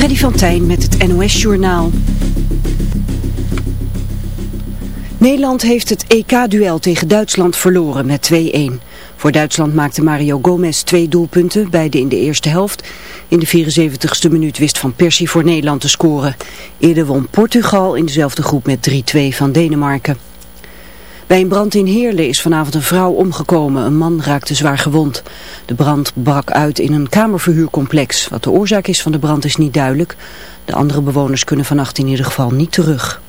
Freddy van Tijn met het NOS-journaal. Nederland heeft het EK-duel tegen Duitsland verloren met 2-1. Voor Duitsland maakte Mario Gomez twee doelpunten, beide in de eerste helft. In de 74ste minuut wist Van Persie voor Nederland te scoren. Eerder won Portugal in dezelfde groep met 3-2 van Denemarken. Bij een brand in Heerlen is vanavond een vrouw omgekomen. Een man raakte zwaar gewond. De brand brak uit in een kamerverhuurcomplex. Wat de oorzaak is van de brand is niet duidelijk. De andere bewoners kunnen vannacht in ieder geval niet terug.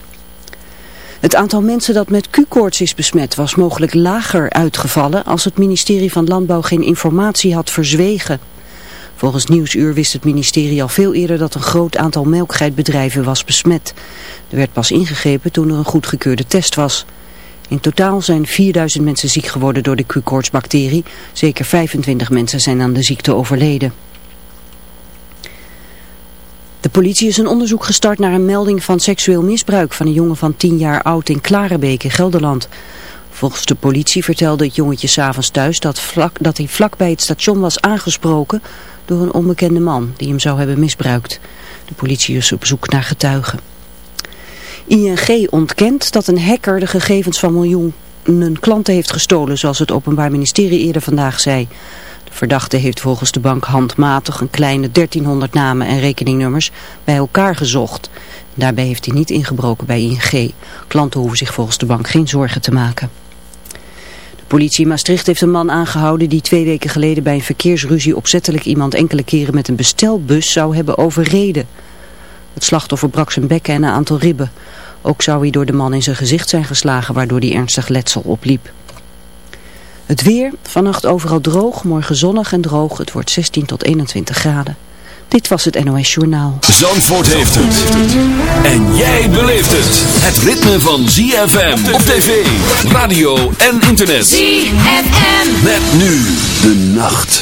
Het aantal mensen dat met Q-koorts is besmet was mogelijk lager uitgevallen als het ministerie van Landbouw geen informatie had verzwegen. Volgens Nieuwsuur wist het ministerie al veel eerder dat een groot aantal melkgeitbedrijven was besmet. Er werd pas ingegrepen toen er een goedgekeurde test was. In totaal zijn 4000 mensen ziek geworden door de Q-koortsbacterie. Zeker 25 mensen zijn aan de ziekte overleden. De politie is een onderzoek gestart naar een melding van seksueel misbruik van een jongen van 10 jaar oud in Klarenbeek in Gelderland. Volgens de politie vertelde het jongetje s'avonds thuis dat, vlak, dat hij vlak bij het station was aangesproken door een onbekende man die hem zou hebben misbruikt. De politie is op zoek naar getuigen. ING ontkent dat een hacker de gegevens van miljoenen klanten heeft gestolen, zoals het Openbaar Ministerie eerder vandaag zei. De verdachte heeft volgens de bank handmatig een kleine 1300 namen en rekeningnummers bij elkaar gezocht. Daarbij heeft hij niet ingebroken bij ING. Klanten hoeven zich volgens de bank geen zorgen te maken. De politie in Maastricht heeft een man aangehouden die twee weken geleden bij een verkeersruzie opzettelijk iemand enkele keren met een bestelbus zou hebben overreden. Het slachtoffer brak zijn bekken en een aantal ribben. Ook zou hij door de man in zijn gezicht zijn geslagen waardoor hij ernstig letsel opliep. Het weer, vannacht overal droog, morgen zonnig en droog. Het wordt 16 tot 21 graden. Dit was het NOS Journaal. Zandvoort heeft het. En jij beleeft het. Het ritme van ZFM op tv, radio en internet. ZFM. Met nu de nacht.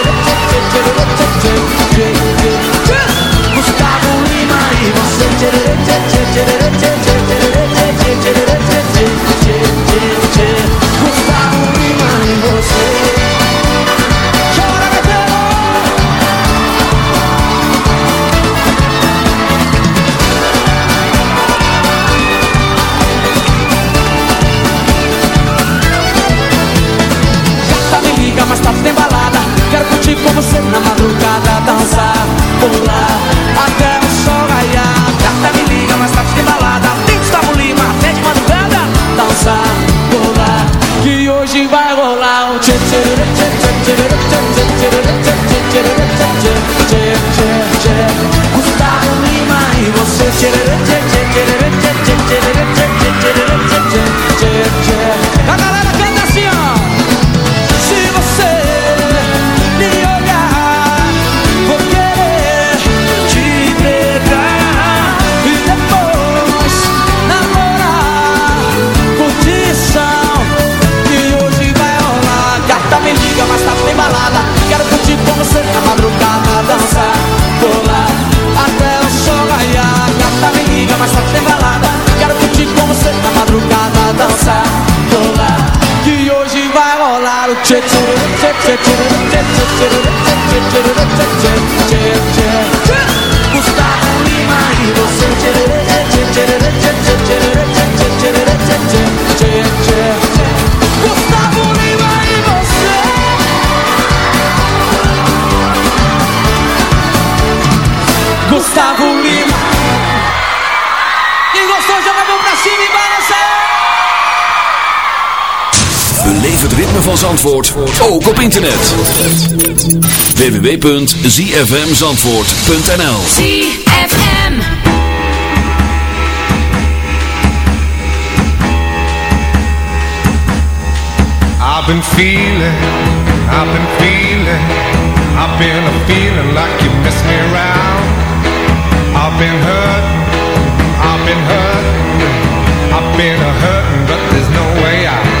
ritme van Zandvoort ook op internet. www.zfmzandvoort.nl ZFM I've been feeling, I've been feeling I've been a feeling like you miss me around. I've been hurt, I've been hurt I've been a hurting but there's no way out.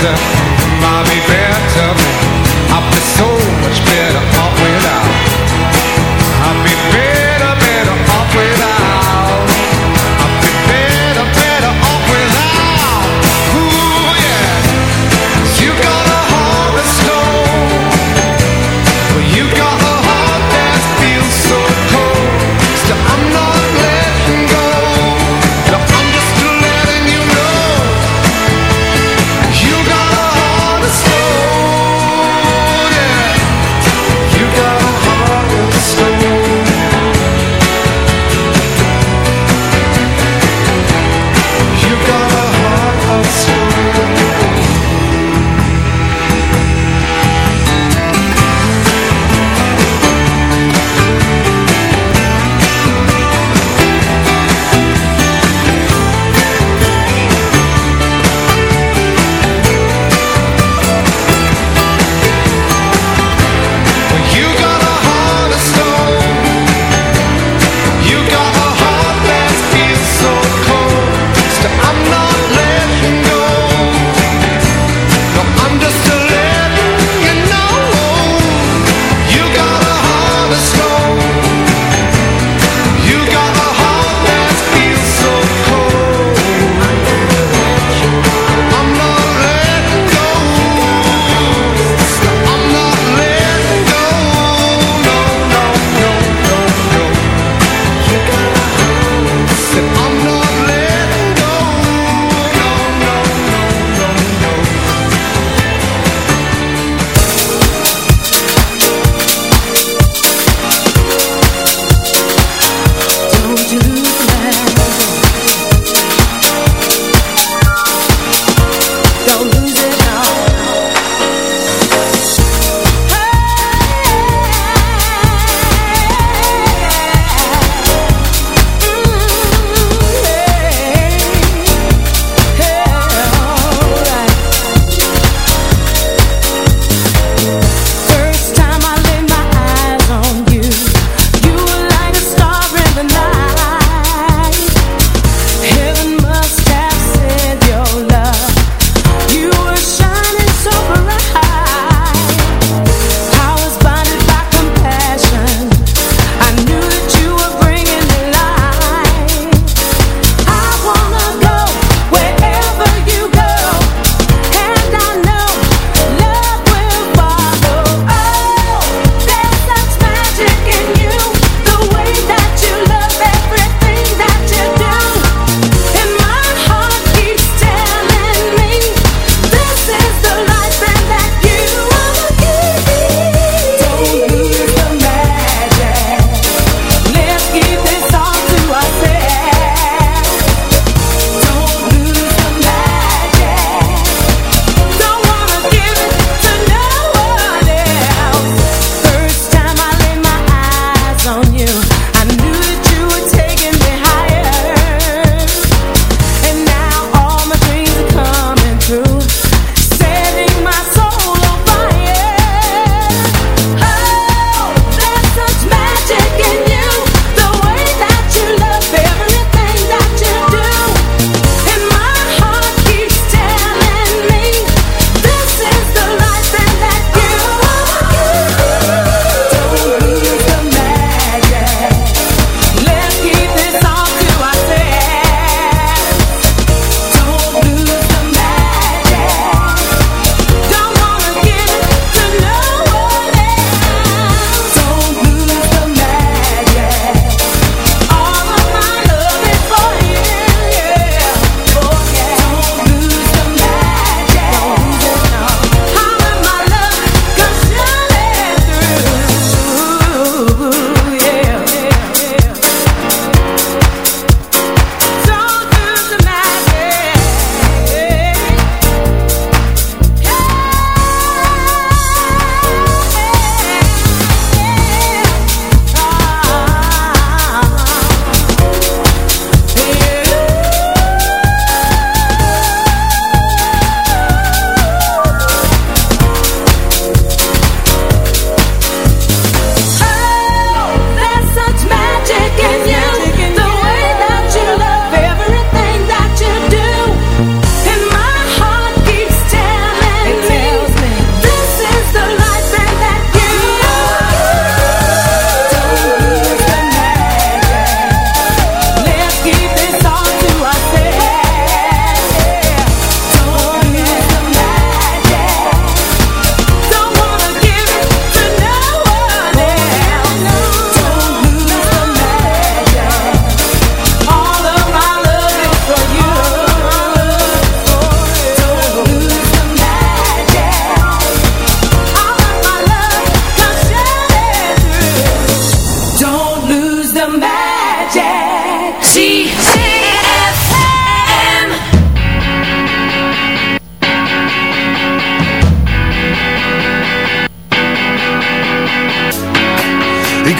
Бога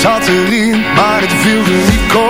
zat erin, maar het wilde niet.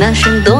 那声动。